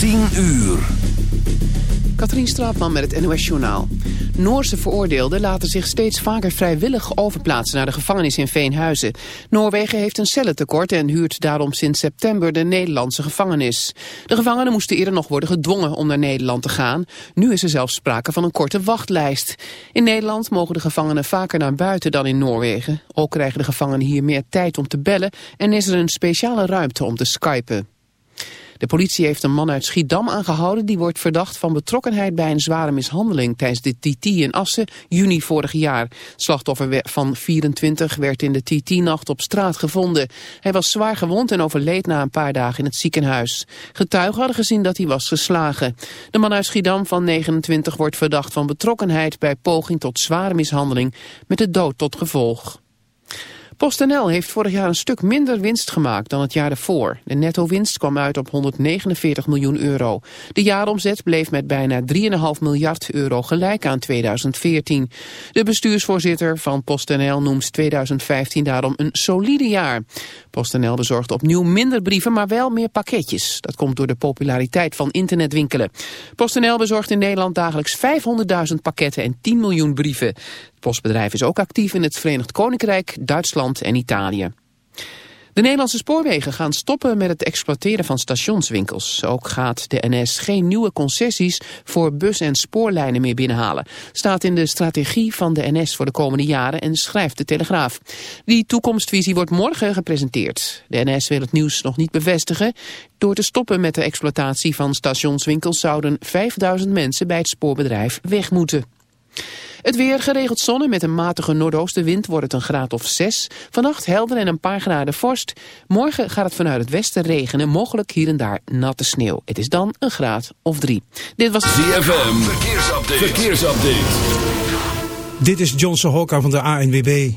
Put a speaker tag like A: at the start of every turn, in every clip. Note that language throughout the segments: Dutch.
A: 10 uur.
B: Katrien Straatman met het NOS Journaal. Noorse veroordeelden laten zich steeds vaker vrijwillig overplaatsen naar de gevangenis in Veenhuizen. Noorwegen heeft een cellentekort en huurt daarom sinds september de Nederlandse gevangenis. De gevangenen moesten eerder nog worden gedwongen om naar Nederland te gaan. Nu is er zelfs sprake van een korte wachtlijst. In Nederland mogen de gevangenen vaker naar buiten dan in Noorwegen. Ook krijgen de gevangenen hier meer tijd om te bellen en is er een speciale ruimte om te skypen. De politie heeft een man uit Schiedam aangehouden... die wordt verdacht van betrokkenheid bij een zware mishandeling... tijdens de TT in Assen, juni vorig jaar. Slachtoffer van 24 werd in de TT-nacht op straat gevonden. Hij was zwaar gewond en overleed na een paar dagen in het ziekenhuis. Getuigen hadden gezien dat hij was geslagen. De man uit Schiedam van 29 wordt verdacht van betrokkenheid... bij poging tot zware mishandeling met de dood tot gevolg. PostNL heeft vorig jaar een stuk minder winst gemaakt dan het jaar ervoor. De netto-winst kwam uit op 149 miljoen euro. De jaaromzet bleef met bijna 3,5 miljard euro gelijk aan 2014. De bestuursvoorzitter van PostNL noemt 2015 daarom een solide jaar. PostNL bezorgt opnieuw minder brieven, maar wel meer pakketjes. Dat komt door de populariteit van internetwinkelen. PostNL bezorgt in Nederland dagelijks 500.000 pakketten en 10 miljoen brieven. Postbedrijf is ook actief in het Verenigd Koninkrijk, Duitsland en Italië. De Nederlandse spoorwegen gaan stoppen met het exploiteren van stationswinkels. Ook gaat de NS geen nieuwe concessies voor bus- en spoorlijnen meer binnenhalen. Staat in de strategie van de NS voor de komende jaren en schrijft de Telegraaf. Die toekomstvisie wordt morgen gepresenteerd. De NS wil het nieuws nog niet bevestigen. Door te stoppen met de exploitatie van stationswinkels zouden 5000 mensen bij het spoorbedrijf weg moeten. Het weer geregeld zonne met een matige noordoostenwind wordt het een graad of 6. Vannacht helder en een paar graden vorst. Morgen gaat het vanuit het westen regenen, mogelijk hier en daar natte sneeuw. Het is dan een graad of 3.
A: Dit was ZFM, verkeersupdate. verkeersupdate.
C: Dit is Johnson Hokka van de ANWB.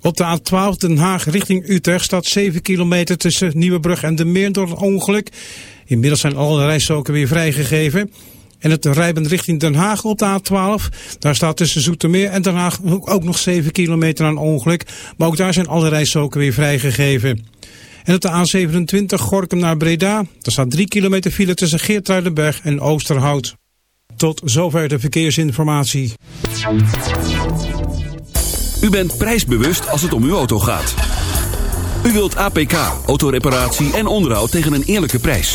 C: Op de A12 Den Haag richting Utrecht staat 7 kilometer tussen Nieuwebrug en de Meer door een ongeluk. Inmiddels zijn alle rijstroken weer vrijgegeven. En het rijden richting Den Haag op de A12. Daar staat tussen Zoetermeer en Den Haag ook nog 7 kilometer aan ongeluk. Maar ook daar zijn alle rijstroken weer vrijgegeven. En op de A27 Gorkum naar Breda. Daar staat 3 kilometer file tussen Geertruidenberg en Oosterhout. Tot zover de verkeersinformatie.
A: U bent prijsbewust als het om uw auto gaat. U wilt APK, autoreparatie en onderhoud tegen een eerlijke prijs.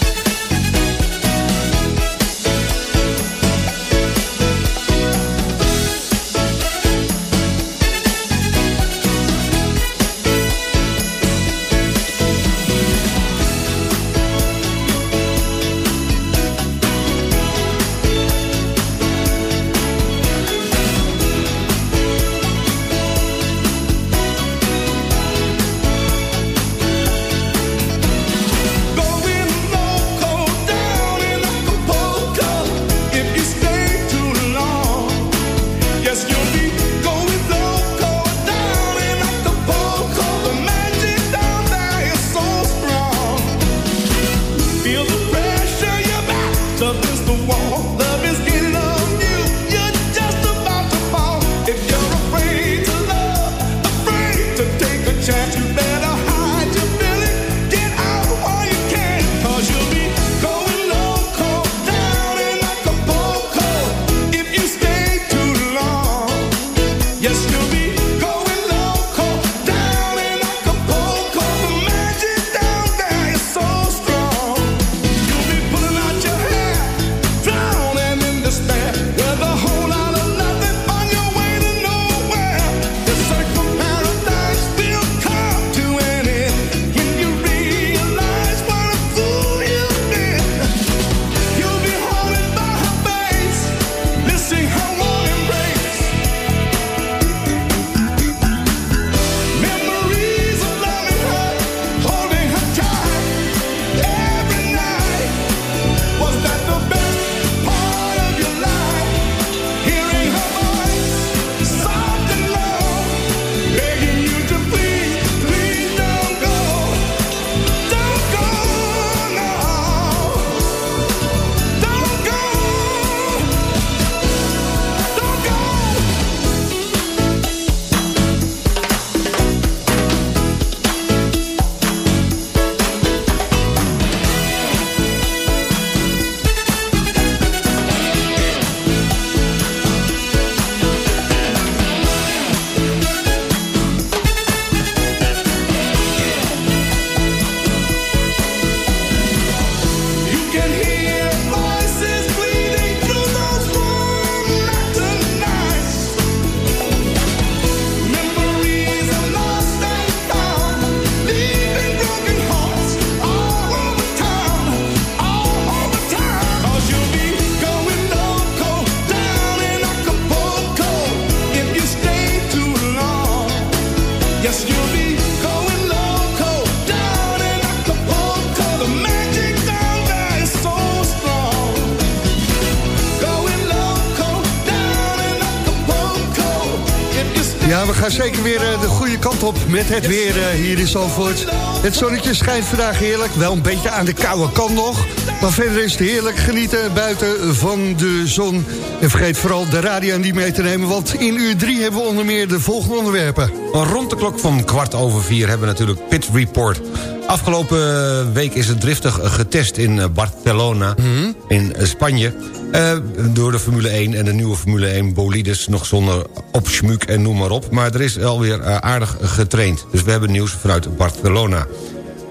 D: Zeker weer eh, de goede kant op met het weer uh, hier in Zalvoort. Het zonnetje schijnt vandaag heerlijk. Wel een beetje aan de koude kant nog. Maar verder is het heerlijk genieten buiten van de zon. En vergeet vooral de radio niet mee te nemen... want in uur drie hebben we onder meer de volgende onderwerpen.
E: Rond de klok van kwart over vier hebben we natuurlijk Pit Report. Afgelopen week is het driftig getest in eh, Barcelona, mhm. in Spanje... Uh, door de Formule 1 en de nieuwe Formule 1 bolides... nog zonder opschmuk en noem maar op. Maar er is alweer uh, aardig getraind. Dus we hebben nieuws vanuit Barcelona.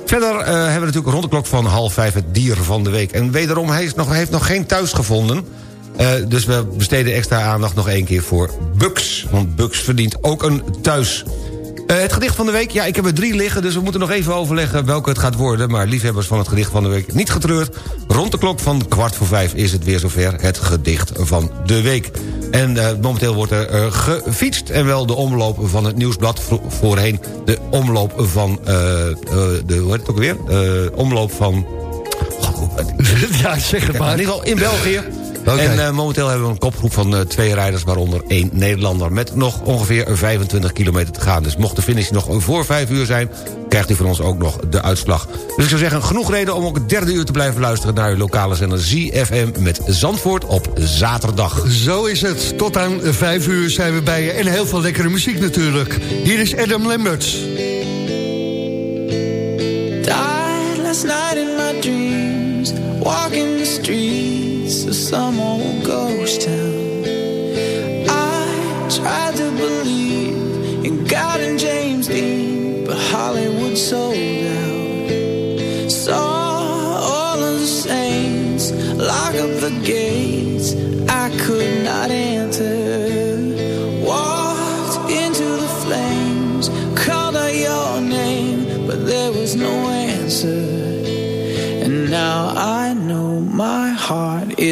E: Verder uh, hebben we natuurlijk rond de klok van half vijf het dier van de week. En wederom heeft nog, heeft nog geen thuis gevonden. dus we besteden extra aandacht nog één keer voor Bugs. Want Bugs verdient ook een thuis. Uh, het gedicht van de week, ja, ik heb er drie liggen... dus we moeten nog even overleggen welke het gaat worden. Maar liefhebbers van het gedicht van de week, niet getreurd. Rond de klok van kwart voor vijf is het weer zover het gedicht van de week. En uh, momenteel wordt er uh, gefietst. En wel de omloop van het nieuwsblad. Voorheen de omloop van... de, hoe heet het ook weer? omloop van...
D: ja, zeg het maar.
E: In ieder geval in België. En uh, momenteel hebben we een kopgroep van uh, twee rijders... waaronder één Nederlander met nog ongeveer 25 kilometer te gaan. Dus mocht de finish nog voor vijf uur zijn... krijgt u van ons ook nog de uitslag. Dus ik zou zeggen, genoeg reden om ook het derde uur te blijven luisteren... naar uw lokale zender ZFM met Zandvoort op zaterdag.
D: Zo is het. Tot aan vijf uur zijn we bij je. En heel veel lekkere muziek natuurlijk. Hier is Adam Lamberts. Died last night in my dreams Walking the street of some old ghost town. I tried to believe in God and James Dean, but Hollywood sold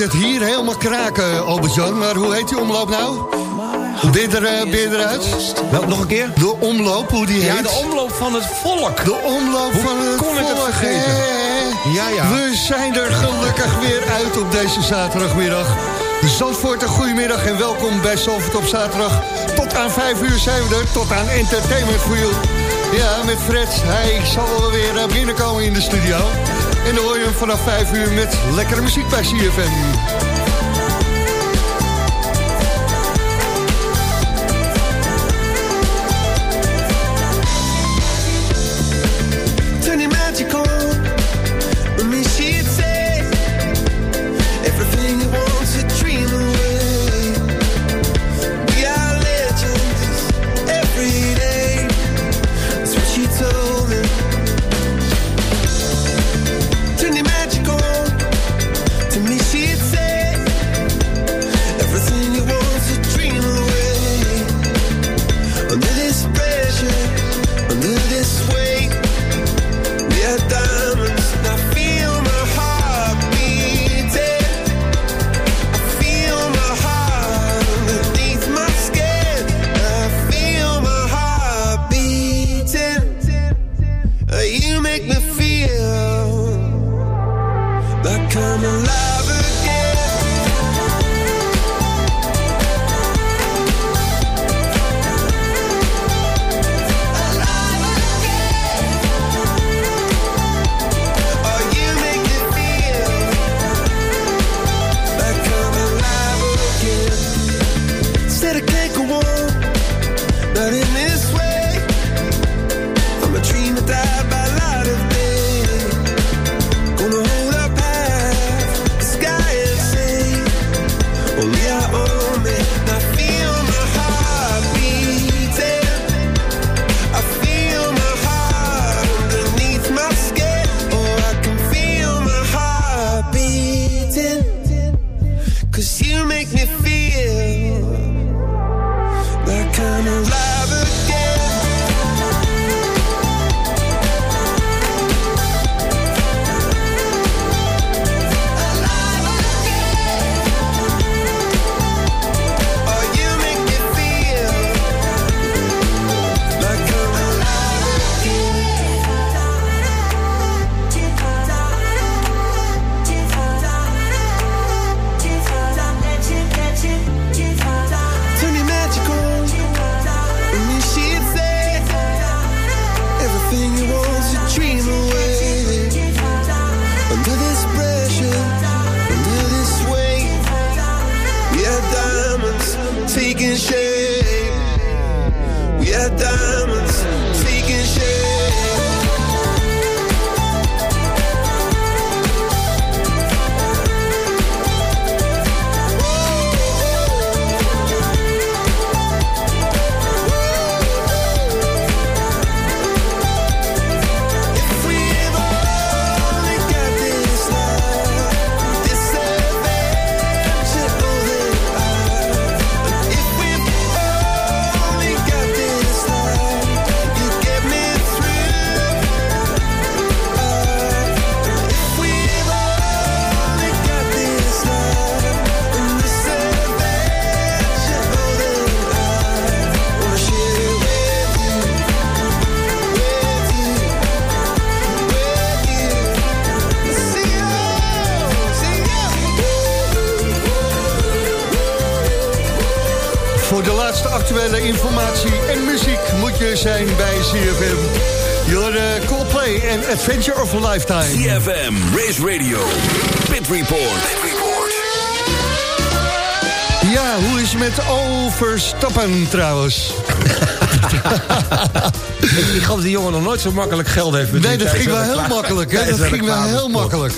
D: Het hier helemaal kraken, Albert-Jan. Maar hoe heet die omloop nou? Ben er, ben je eruit?
E: Wel, nog een keer?
D: De omloop, hoe die heet?
E: Ja, de omloop van het volk.
D: De omloop van het
E: kon
D: volk.
E: ik het vergeten?
D: Ja, ja. We zijn er gelukkig weer uit op deze zaterdagmiddag.
F: Zandvoort, een goedemiddag en welkom bij Zandvoort op zaterdag. Tot aan 5 uur zijn we er, tot aan Entertainment for You. Ja, met Fred, hij zal wel weer eh, binnenkomen in de studio. En dan hoor je hem vanaf 5 uur met lekkere muziek bij CFM.
G: Adventure
F: of a Lifetime.
A: CFM, Race Radio, Pit Report.
F: Ja, hoe is het met overstappen trouwens?
E: Ik geloof dat die jongen nog nooit zo makkelijk geld heeft
F: Nee,
E: verdiend
F: dat ging wel heel makkelijk. Hè? Dat ging wel heel makkelijk.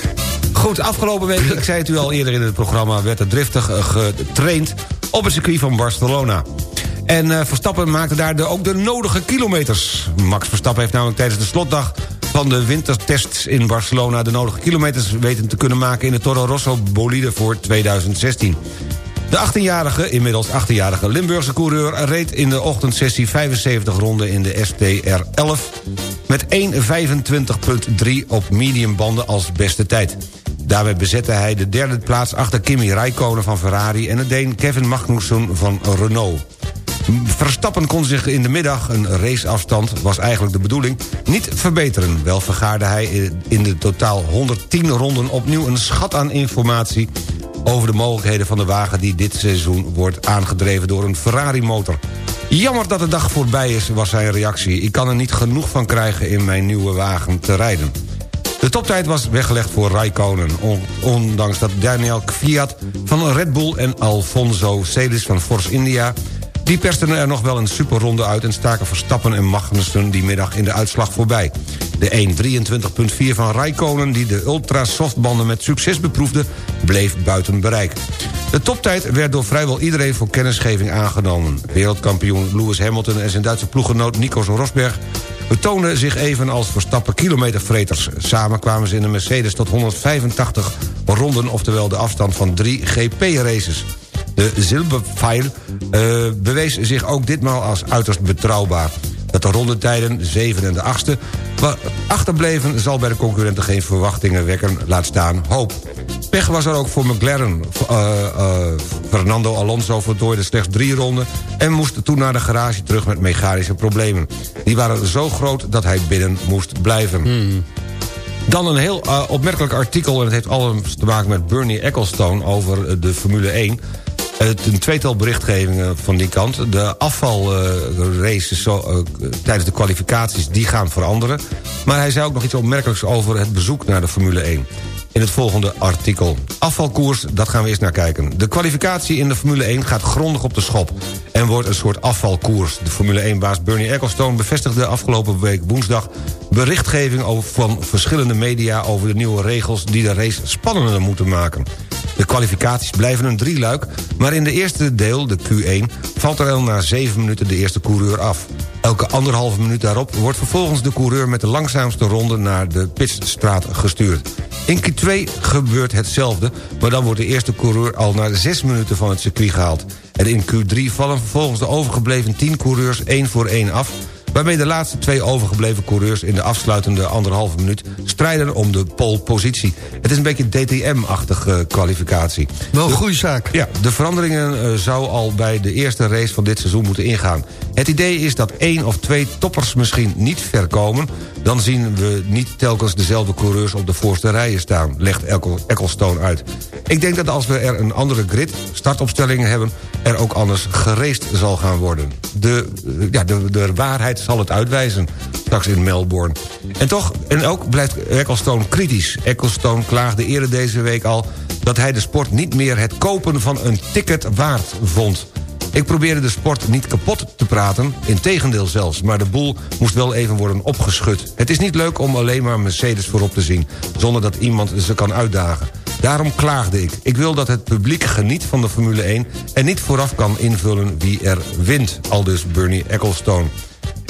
E: Goed, afgelopen week, ik zei het u al eerder in het programma... werd er driftig eh, getraind op het circuit van Barcelona. En eh, Verstappen maakte daar de, ook de nodige kilometers. Max Verstappen heeft namelijk tijdens de slotdag van de wintertests in Barcelona... de nodige kilometers weten te kunnen maken in de Toro Rosso bolide voor 2016. De 18-jarige, inmiddels 18-jarige Limburgse coureur... reed in de ochtendsessie 75 ronden in de STR11... met 1.25.3 op mediumbanden als beste tijd. Daarbij bezette hij de derde plaats achter Kimi Räikkönen van Ferrari... en de Deen Kevin Magnussen van Renault. Verstappen kon zich in de middag, een raceafstand was eigenlijk de bedoeling... niet verbeteren. Wel vergaarde hij in de totaal 110 ronden opnieuw een schat aan informatie... over de mogelijkheden van de wagen die dit seizoen wordt aangedreven door een Ferrari-motor. Jammer dat de dag voorbij is, was zijn reactie. Ik kan er niet genoeg van krijgen in mijn nieuwe wagen te rijden. De toptijd was weggelegd voor Raikkonen. Ondanks dat Daniel Kvyat van Red Bull en Alfonso Celis van Force India... die persten er nog wel een superronde uit... en staken Verstappen en Magnussen die middag in de uitslag voorbij. De 1.23.4 van Raikkonen, die de ultra-softbanden met succes beproefde... bleef buiten bereik. De toptijd werd door vrijwel iedereen voor kennisgeving aangenomen. Wereldkampioen Lewis Hamilton en zijn Duitse ploeggenoot Nico Rosberg betoonden zich even als Verstappen kilometervreters. Samen kwamen ze in een Mercedes tot 185 ronden... oftewel de afstand van drie GP-races. De zilverpfeil uh, bewees zich ook ditmaal als uiterst betrouwbaar. Dat de rondetijden, 7 en de 8e, achterbleven... zal bij de concurrenten geen verwachtingen wekken, laat staan hoop. Pech was er ook voor McLaren. Uh, uh, Fernando Alonso voltooide slechts drie ronden... en moest toen naar de garage terug met mechanische problemen. Die waren zo groot dat hij binnen moest blijven. Dan een heel opmerkelijk artikel... en het heeft alles te maken met Bernie Ecclestone over de Formule 1... Een tweetal berichtgevingen van die kant. De afvalraces tijdens de kwalificaties die gaan veranderen. Maar hij zei ook nog iets opmerkelijks over het bezoek naar de Formule 1 in het volgende artikel. Afvalkoers, dat gaan we eens naar kijken. De kwalificatie in de Formule 1 gaat grondig op de schop... en wordt een soort afvalkoers. De Formule 1-baas Bernie Ecclestone bevestigde afgelopen week woensdag... berichtgeving over, van verschillende media over de nieuwe regels... die de race spannender moeten maken. De kwalificaties blijven een drieluik... maar in de eerste deel, de Q1, valt er al na zeven minuten de eerste coureur af. Elke anderhalve minuut daarop wordt vervolgens de coureur... met de langzaamste ronde naar de pitstraat gestuurd. In Q2 gebeurt hetzelfde, maar dan wordt de eerste coureur... al na zes minuten van het circuit gehaald. En in Q3 vallen vervolgens de overgebleven 10 coureurs één voor één af waarmee de laatste twee overgebleven coureurs... in de afsluitende anderhalve minuut strijden om de polepositie. Het is een beetje DTM-achtige kwalificatie.
G: Wel een goede zaak.
E: Ja, de veranderingen uh, zou al bij de eerste race van dit seizoen moeten ingaan. Het idee is dat één of twee toppers misschien niet ver komen... dan zien we niet telkens dezelfde coureurs op de voorste rijen staan... legt Ecclestone uit. Ik denk dat als we er een andere grid startopstellingen hebben... er ook anders gereest zal gaan worden. De, uh, ja, de, de waarheid zal het uitwijzen, straks in Melbourne. En toch, en ook blijft Ecclestone kritisch. Ecclestone klaagde eerder deze week al... dat hij de sport niet meer het kopen van een ticket waard vond. Ik probeerde de sport niet kapot te praten, integendeel zelfs... maar de boel moest wel even worden opgeschud. Het is niet leuk om alleen maar Mercedes voorop te zien... zonder dat iemand ze kan uitdagen. Daarom klaagde ik. Ik wil dat het publiek geniet van de Formule 1... en niet vooraf kan invullen wie er wint, aldus Bernie Ecclestone.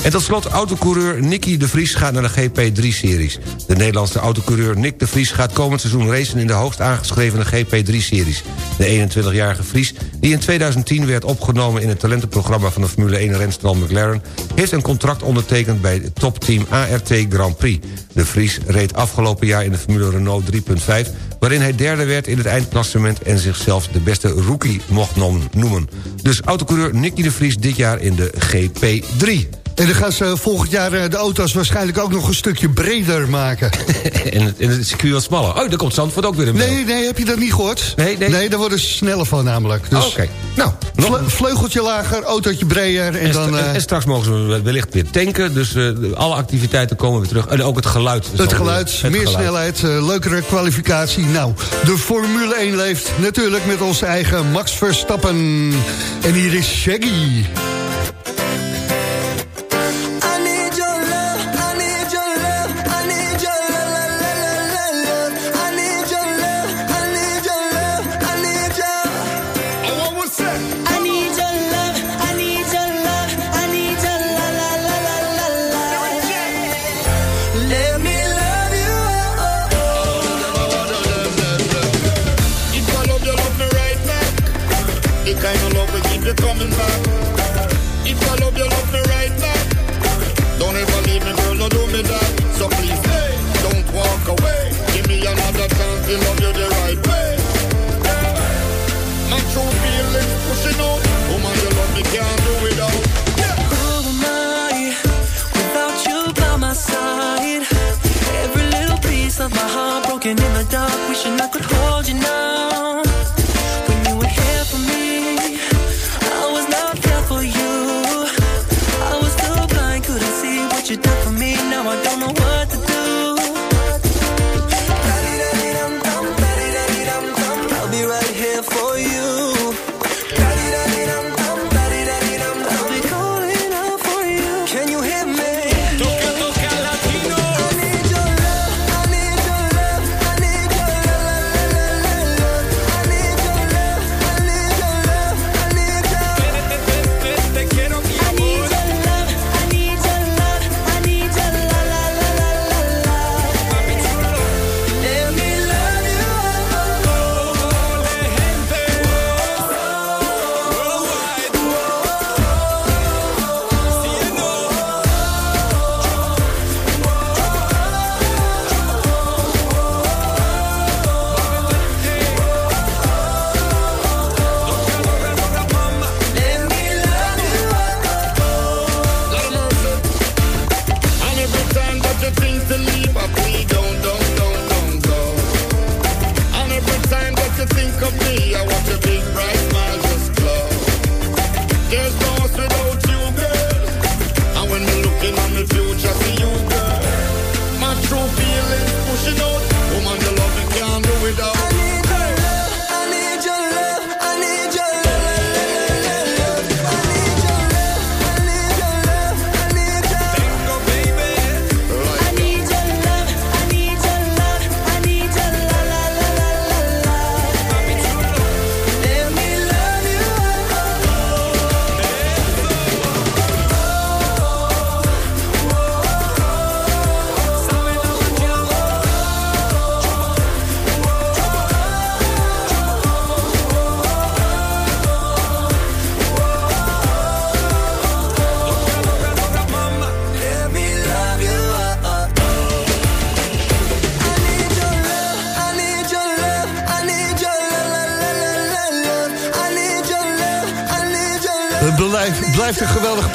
E: En tot slot, autocoureur Nicky de Vries gaat naar de GP3-series. De Nederlandse autocoureur Nick de Vries gaat komend seizoen racen... in de hoogst aangeschreven GP3-series. De 21-jarige Vries, die in 2010 werd opgenomen... in het talentenprogramma van de Formule 1-renstal McLaren... heeft een contract ondertekend bij het topteam ART Grand Prix. De Vries reed afgelopen jaar in de Formule Renault 3.5... waarin hij derde werd in het eindklassement... en zichzelf de beste rookie mocht noemen. Dus autocoureur Nicky de Vries dit jaar in de GP3.
G: En dan gaan ze volgend jaar eh, de auto's waarschijnlijk ook nog een stukje breder maken.
E: en, het, en het circuit wat smaller. Oh, daar komt Zandvoort ook weer in
G: Nee, nee, heb je dat niet gehoord?
E: Nee, nee.
G: Nee, daar worden ze sneller van namelijk. Dus
E: oh, Oké.
G: Nou, vle vleugeltje lager, autootje breder. En,
E: en,
G: dan,
E: uh... en, straks mogen we wellicht weer tanken. Dus uh, alle activiteiten komen weer terug. En ook het geluid.
G: Het geluid, weer, het meer geluid. snelheid, uh, leukere kwalificatie. Nou, de Formule 1 leeft natuurlijk met onze eigen Max Verstappen. En hier is Shaggy.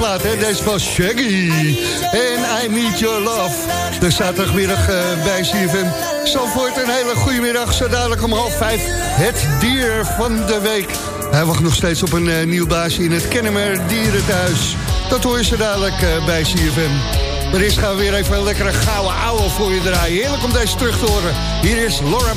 H: Plaat, hè? Deze van Shaggy. En I Need Your Love. De zaterdagmiddag uh, bij CFM. Zandvoort, een hele goede middag. Zo dadelijk om half vijf. Het dier van de week. Hij wacht nog steeds op een uh, nieuw baasje in het Kennemer Dierenthuis. Dat hoor je zo dadelijk uh, bij CFM. Maar eerst gaan we weer even een lekkere gouden ouwe voor je draaien. Heerlijk om deze terug te horen. Hier is Laura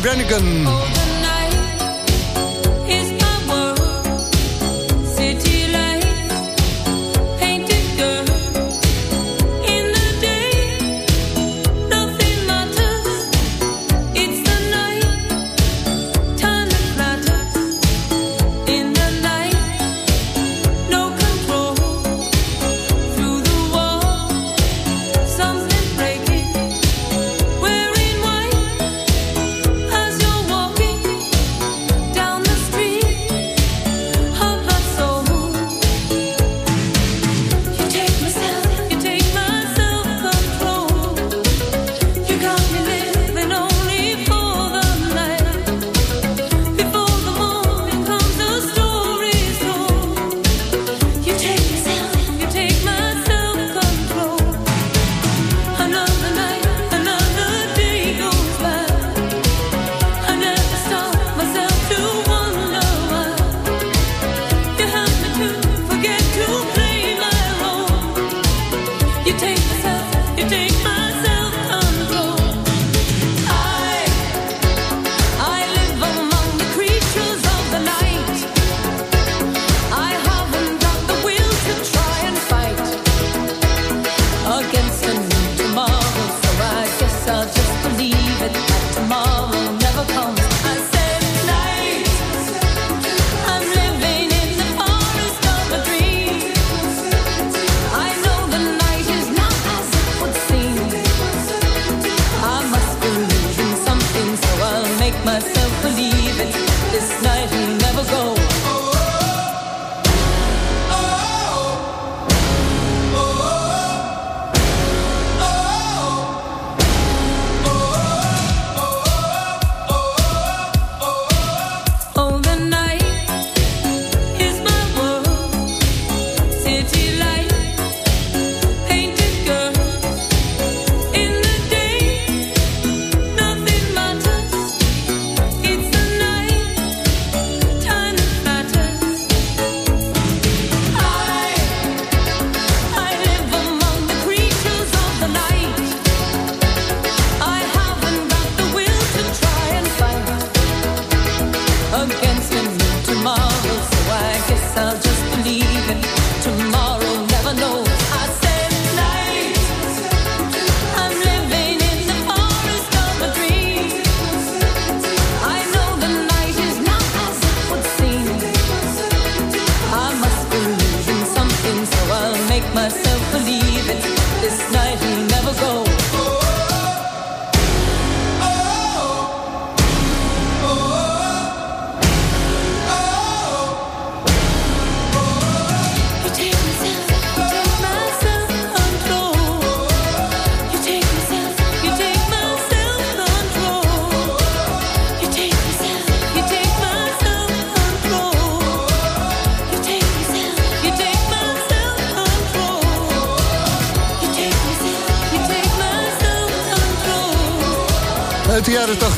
H: myself believe.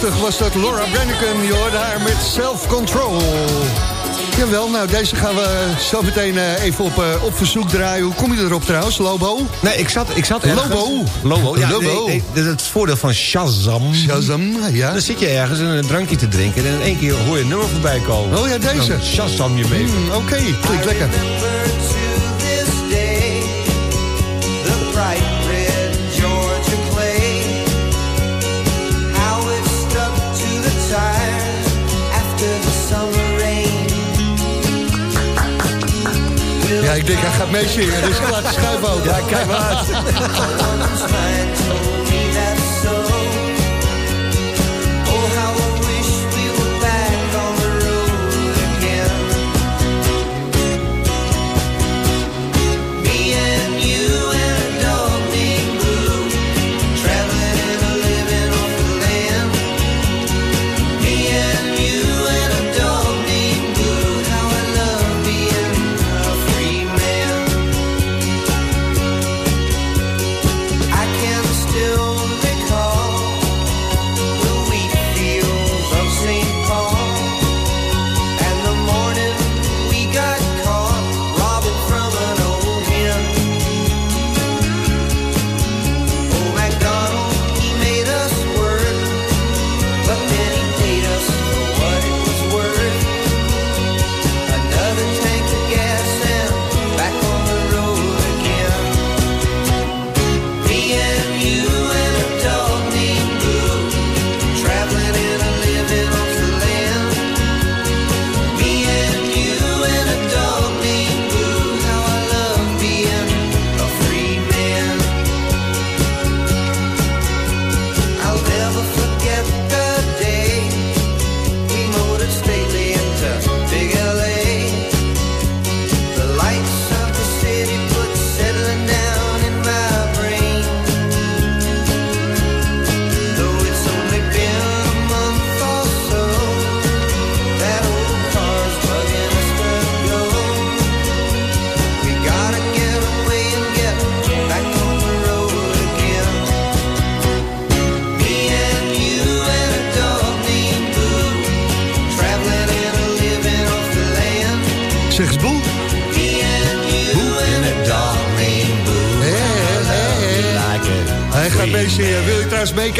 H: Branigan. was dat Laura Branigan. Je hoorde haar met self-control. Jawel, nou deze gaan we zo meteen uh, even op, uh, op verzoek draaien. Hoe kom je erop trouwens, Lobo?
F: Nee, ik zat, ik zat ergens...
H: Lobo?
F: Lobo, ja, Lobo. Nee, nee, dat is het voordeel van Shazam.
H: Shazam, ja.
F: Dan zit je ergens een drankje te drinken... en in één keer hoor je een nummer voorbij komen.
H: Oh ja, deze. Dan
F: Shazam je mee.
H: Mm, Oké, okay. klinkt lekker. Ja, ik denk hij gaat meezingen, dus ik laat de schuif open.
F: Ja, kijk maar uit.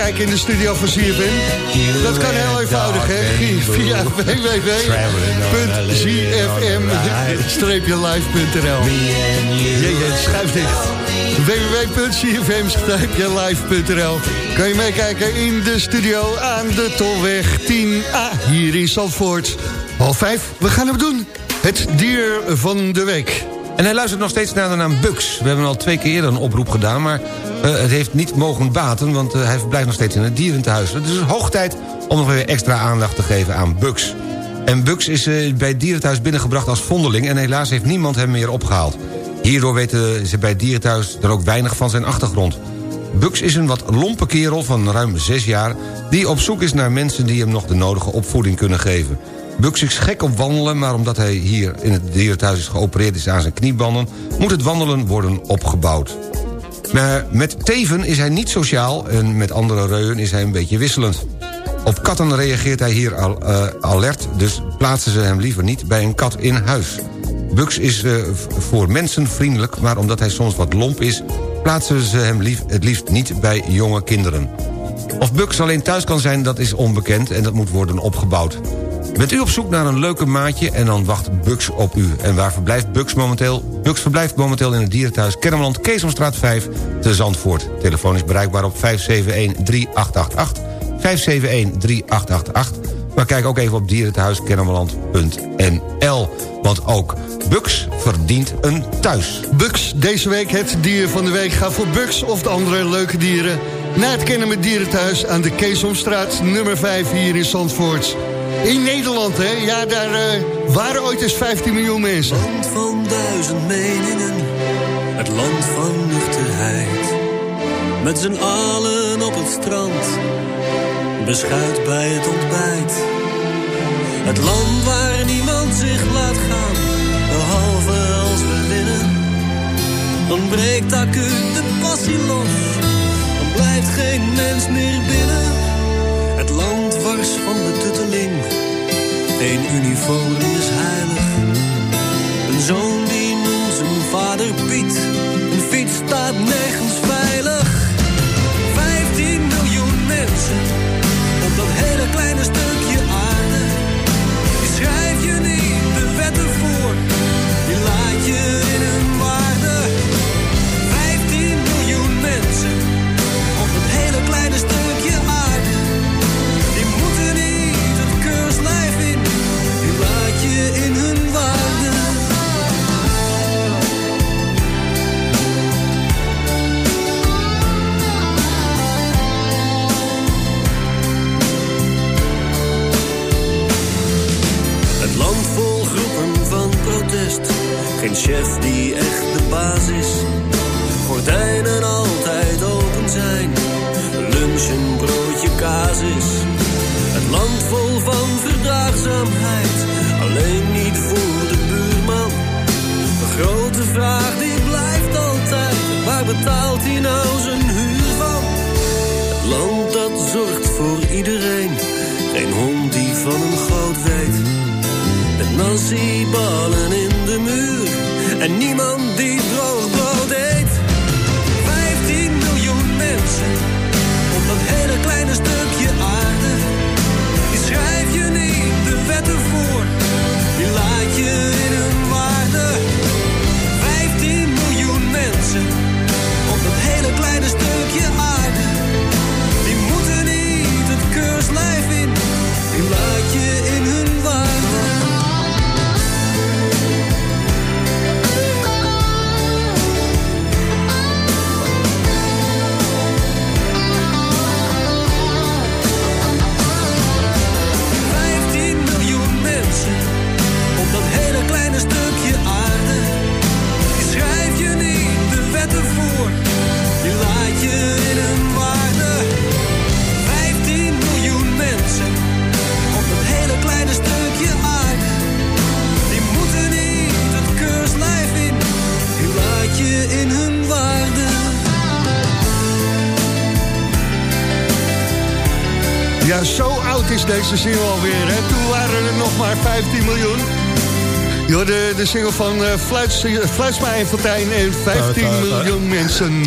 G: meekijken in de studio van CFM? Dat kan heel eenvoudig, hè? Via www.zfm-live.nl Jeetje, schuif dicht www.cfm-live.nl Kan je meekijken in de studio aan de Tolweg 10A hier in Zandvoort. Half vijf, we gaan hem doen. Het dier van de week.
E: En hij luistert nog steeds naar de naam Bux. We hebben al twee keer eerder een oproep gedaan... maar uh, het heeft niet mogen baten... want uh, hij verblijft nog steeds in het dierentehuis. Het is hoog tijd om nog weer extra aandacht te geven aan Bux. En Bux is uh, bij het binnengebracht als vondeling... en helaas heeft niemand hem meer opgehaald. Hierdoor weten ze bij het er ook weinig van zijn achtergrond. Bux is een wat lompe kerel van ruim zes jaar... die op zoek is naar mensen die hem nog de nodige opvoeding kunnen geven. Bux is gek op wandelen, maar omdat hij hier in het dierenthuis is geopereerd is aan zijn kniebanden... moet het wandelen worden opgebouwd. Maar met teven is hij niet sociaal en met andere reuwen is hij een beetje wisselend. Op katten reageert hij hier al, uh, alert, dus plaatsen ze hem liever niet bij een kat in huis. Bux is uh, voor mensen vriendelijk, maar omdat hij soms wat lomp is... plaatsen ze hem lief, het liefst niet bij jonge kinderen. Of Bux alleen thuis kan zijn, dat is onbekend en dat moet worden opgebouwd. Bent u op zoek naar een leuke maatje en dan wacht Bux op u. En waar verblijft Bux momenteel? Bux verblijft momenteel in het dierenthuis Kennemerland, Keesomstraat 5 te Zandvoort. Telefoon is bereikbaar op 571-3888. 571-3888. Maar kijk ook even op dierenthuiskennemerland.nl. Want ook Bux verdient een thuis.
G: Bux, deze week het dier van de week. Ga voor Bux of de andere leuke dieren... naar het Kennen Dierenthuis aan de Keesomstraat nummer 5 hier in Zandvoort. In Nederland, hè? Ja, daar uh, waren ooit eens 15 miljoen mensen.
I: Land van duizend meningen, het land van nuchterheid. Met z'n allen op het strand, beschuit bij het ontbijt. Het land waar niemand zich laat gaan, behalve als we winnen. Dan breekt acuut de passie los, dan blijft geen mens meer binnen. Het land wars van de tutteling, een uniform is heilig. Een zoon die noemt zijn vader Piet, een fiets staat nergens chef die echt de baas is. Gordijnen altijd open zijn. Lunch een broodje kaas is. Het land vol van verdraagzaamheid. Alleen niet voor de buurman. De grote vraag die blijft altijd. Waar betaalt hij nou zijn huur van? Het land dat zorgt voor iedereen. Geen hond die van een goot weet. Met nasi-ballen in de muur. En niemand die droog brood eet. 15 miljoen mensen. Op dat hele kleine stukje aarde. Die schrijf je niet de wetten voor. Die laat je
G: deze single alweer, hè? Toen waren er nog maar 15 miljoen. Joh, de, de single van uh, Fluits, Fluitsma en Fontijn en 15 miljoen mensen.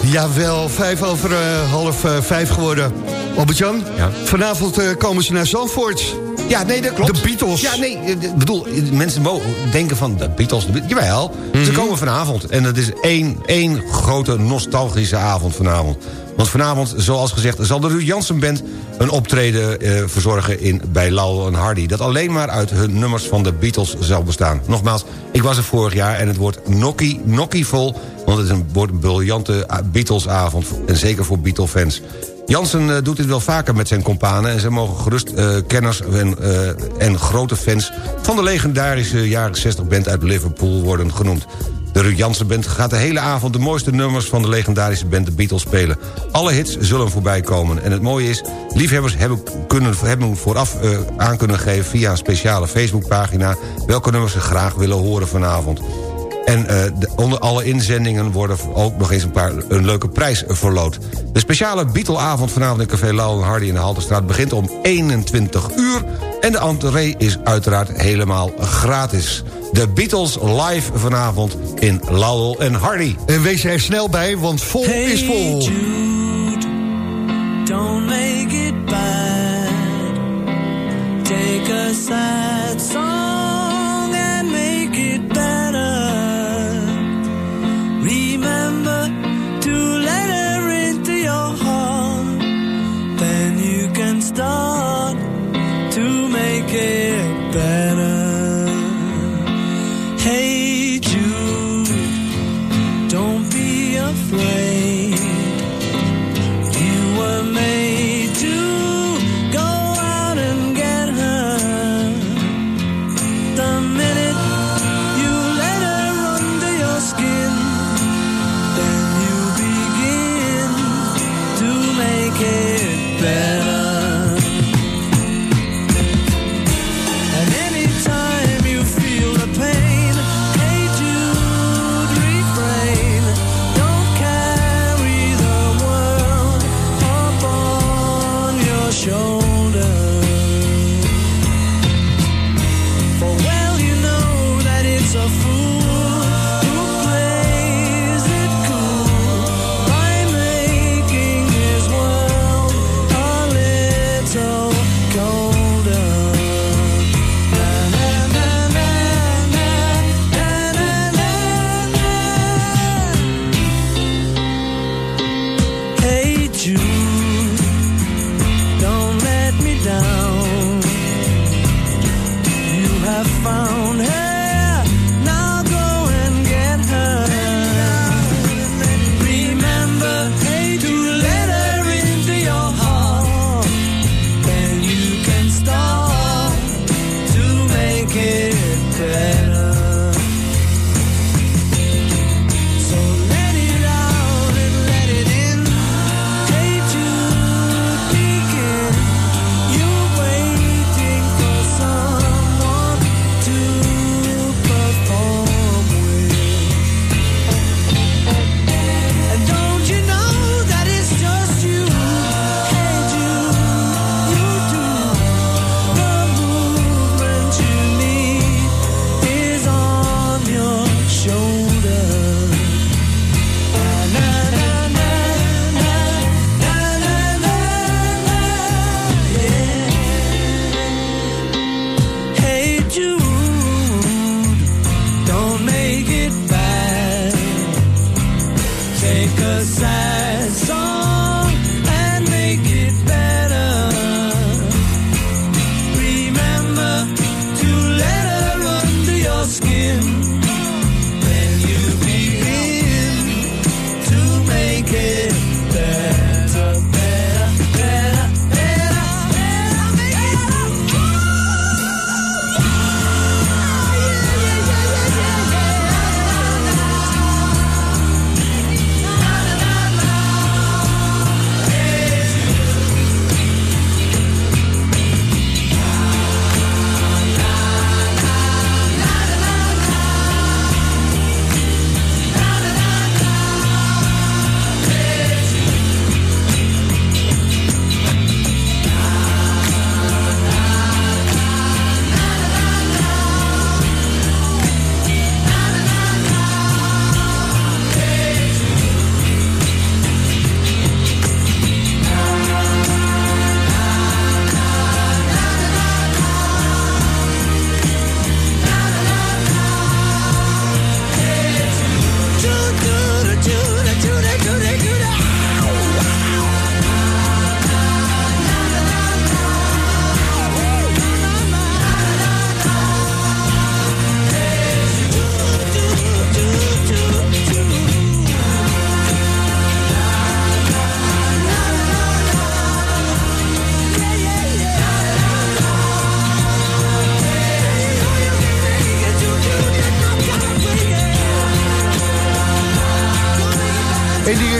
G: Jawel, vijf over uh, half uh, vijf geworden. Albert-Jan, ja. vanavond uh, komen ze naar Zandvoort.
E: Ja, nee, dat klopt.
G: De Beatles.
E: Ja, nee, ik bedoel, mensen mogen denken van de Beatles. De Beatles. Jawel, mm -hmm. ze mhm. komen vanavond. En het is één, één grote nostalgische avond vanavond. Want vanavond, zoals gezegd, zal de Ruud Jansen Band... een optreden eh, verzorgen in, bij Lowell en Hardy... dat alleen maar uit hun nummers van de Beatles zal bestaan. Nogmaals, ik was er vorig jaar en het wordt nokkie, nokkie vol... want het is een, wordt een briljante Beatles-avond. En zeker voor Beatle-fans. Jansen uh, doet dit wel vaker met zijn kompanen... en ze mogen gerust uh, kenners en, uh, en grote fans... van de legendarische jaren 60 band uit Liverpool worden genoemd. De Ruud Jansen Band gaat de hele avond de mooiste nummers... van de legendarische band de Beatles spelen. Alle hits zullen voorbij komen. En het mooie is, liefhebbers hebben, kunnen, hebben vooraf uh, aan kunnen geven... via een speciale Facebookpagina... welke nummers ze graag willen horen vanavond. En de, onder alle inzendingen worden ook nog eens een, paar, een leuke prijs verloot. De speciale Beatleavond vanavond in Café Lauw Hardy in de Halterstraat... begint om 21 uur en de entree is uiteraard helemaal gratis. De Beatles live vanavond in Lowell en Hardy.
G: En wees er snel bij, want vol
J: hey
G: is vol.
J: Jude, don't make it bad. Take a sad song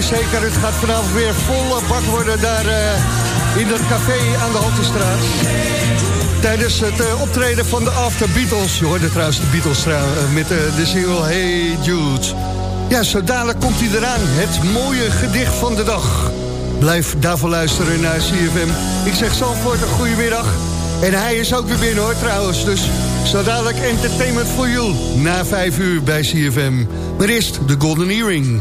K: zeker. Het gaat vanavond weer volle bak worden daar uh, in dat café aan de Haltestraat. Tijdens het uh, optreden van de After Beatles. Je hoorde trouwens de Beatles uh, met de single Hey Jude. Ja, zo dadelijk komt hij eraan. Het mooie gedicht van de dag. Blijf daarvoor luisteren naar CFM. Ik zeg Zalvoort een goede middag. En hij is ook weer binnen hoor trouwens. Dus zo dadelijk entertainment for you. Na vijf uur bij CFM. Maar eerst de Golden Earring.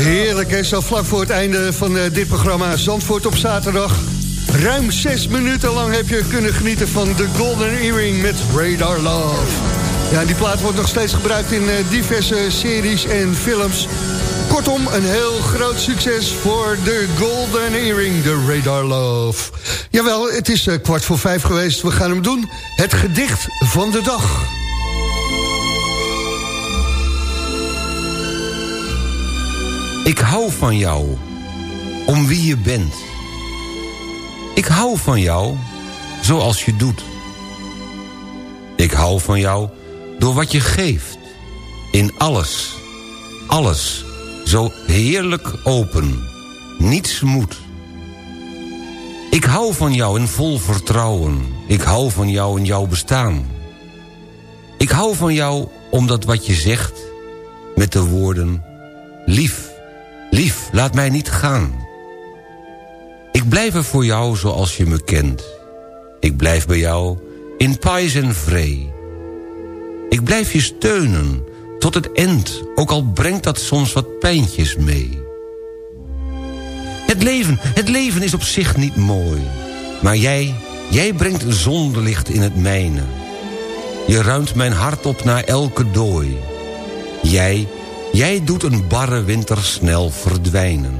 G: Heerlijk, hè? Zo vlak voor het einde van eh, dit programma Zandvoort op zaterdag. Ruim zes minuten lang heb je kunnen genieten van de Golden Earring met Radar Love. Ja, die plaat wordt nog steeds gebruikt in eh, diverse series en films. Kortom, een heel groot succes voor de Golden Earring, de Radar Love. Jawel, het is eh, kwart voor vijf geweest. We gaan hem doen. Het gedicht van de dag.
E: Ik hou van jou, om wie je bent. Ik hou van jou, zoals je doet. Ik hou van jou, door wat je geeft. In alles, alles, zo heerlijk open. Niets moet. Ik hou van jou in vol vertrouwen. Ik hou van jou in jouw bestaan. Ik hou van jou omdat wat je zegt... met de woorden... Lief, lief, laat mij niet gaan. Ik blijf er voor jou zoals je me kent. Ik blijf bij jou in pais en vree. Ik blijf je steunen tot het eind... ook al brengt dat soms wat pijntjes mee. Het leven, het leven is op zich niet mooi. Maar jij, jij brengt zonlicht in het mijne. Je ruimt mijn hart op naar elke dooi. Jij, jij doet een barre winter snel verdwijnen.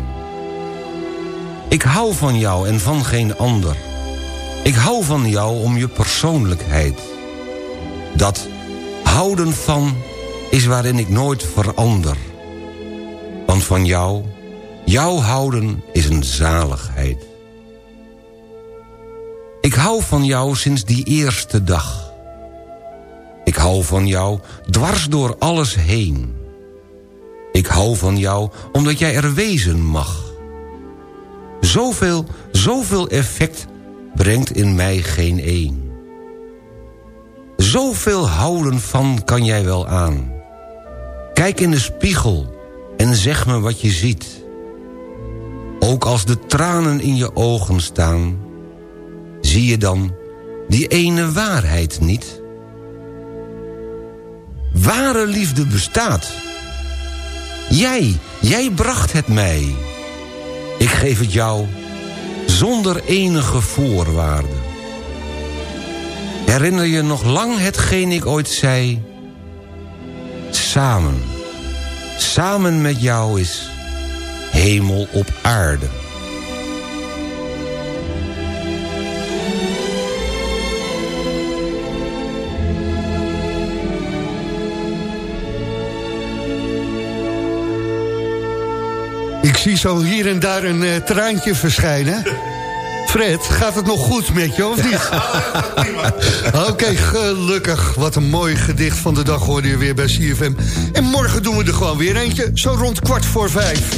E: Ik hou van jou en van geen ander. Ik hou van jou om je persoonlijkheid. Dat houden van is waarin ik nooit verander. Want van jou, jou houden is een zaligheid. Ik hou van jou sinds die eerste dag. Ik hou van jou dwars door alles heen. Ik hou van jou omdat jij er wezen mag. Zoveel, zoveel effect brengt in mij geen één. Zoveel houden van kan jij wel aan. Kijk in de spiegel en zeg me wat je ziet. Ook als de tranen in je ogen staan... zie je dan die ene waarheid niet? Ware liefde bestaat. Jij, jij bracht het mij. Ik geef het jou zonder enige voorwaarde. Herinner je nog lang hetgeen ik ooit zei? Samen, samen met jou is hemel op aarde.
G: Ik zie zo hier en daar een eh, traantje verschijnen. Fred, gaat het nog goed met je, of niet? Oké, gelukkig. Wat een mooi gedicht van de dag hoorde je weer bij CFM. En morgen doen we er gewoon weer eentje, zo rond kwart voor vijf.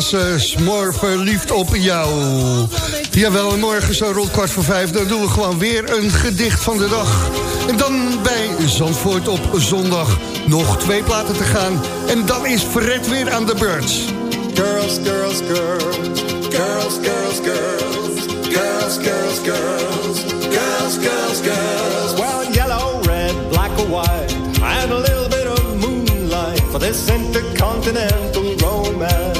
L: was eh, uh, Smor verliefd op jou. Jawel, morgen zo rond kwart voor vijf... dan doen we gewoon weer een gedicht van de dag. En dan bij Zandvoort op zondag nog twee platen te gaan. En dan is Fred weer aan de beurt.
M: Girls, girls, girls. Girls, girls, girls. Girls, girls, girls. Girls, girls, girls. Well, yellow, red, black or white. And a little bit of moonlight. For this intercontinental romance.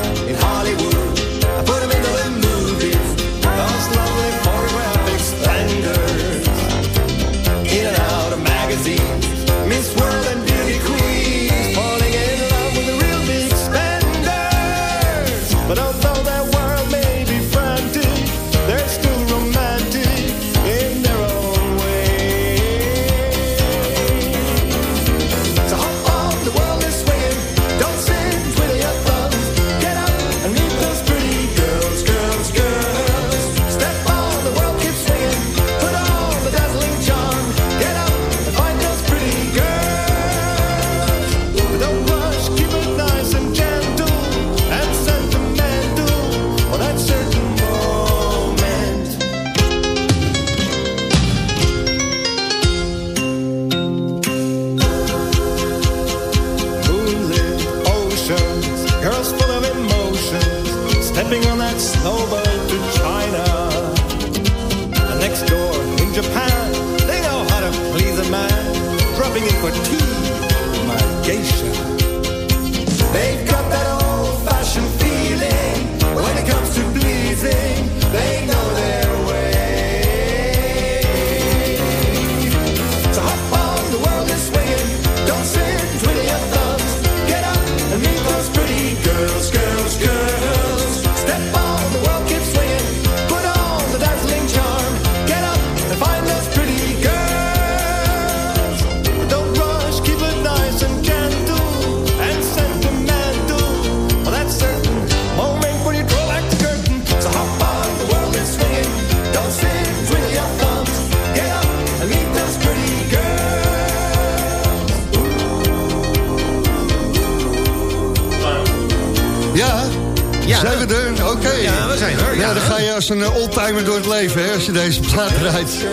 L: een eh, oldtimer door het leven, hè, als je deze plaat draait.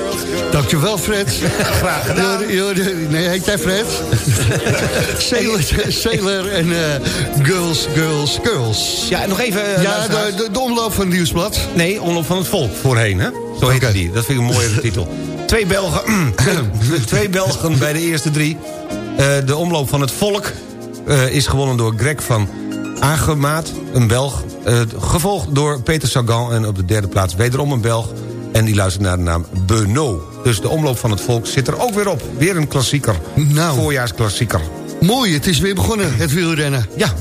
L: Dankjewel, Fred.
E: Graag gedaan.
L: Nee, heet hij, Fred? sailor, sailor en eh, Girls, Girls, Girls.
E: Ja, nog even... Eh,
L: ja, de, de, omloop van het Nieuwsblad.
E: Nee, Omloop van het Volk voorheen, hè? Zo heet
L: okay.
E: die. Dat vind ik een mooie titel. Twee Belgen, twee Belgen bij de eerste drie. De Omloop van het Volk is gewonnen door Greg van Agemaat, een Belg. Eh, gevolgd door Peter Sagan en op de derde plaats wederom een Belg. En die luistert naar de naam Beno. Dus de omloop van het volk zit er ook weer op. Weer een klassieker.
G: Nou.
E: Voorjaarsklassieker.
G: Mooi, het is weer begonnen, het wielrennen.
E: Ja,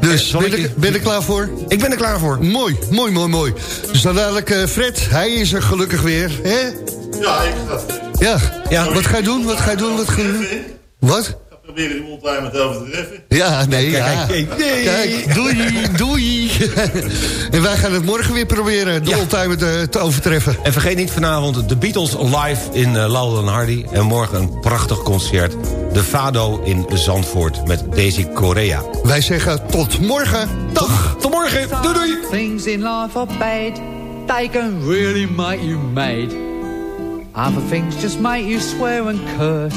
G: Dus
E: zal
G: ben
E: ik-
G: ben je er klaar voor?
E: ik ben er klaar voor.
G: Mooi, mooi, mooi, mooi. Dus dan dadelijk eh, Fred, hij is er gelukkig weer. Hè?
N: Ja, ik ga
G: Ja. ja, wat ga je doen? Wat ga je doen? Wat ga je doen? Wat?
N: Proberen die oldtimer te overtreffen.
G: Ja, nee,
E: Kijk,
G: ja.
E: kijk, nee.
G: Kijk, doei, doei. en wij gaan het morgen weer proberen, de
E: Ja.
G: oldtimer te, te overtreffen.
E: En vergeet niet vanavond de Beatles live in uh, Laudel en Hardy. En morgen een prachtig concert. De Fado in Zandvoort met Daisy Correa.
G: Wij zeggen tot morgen. Dag.
E: Tot morgen. Doei doei.
O: Things in life are bad. They can really make you mad. Other things just make you swear and curse.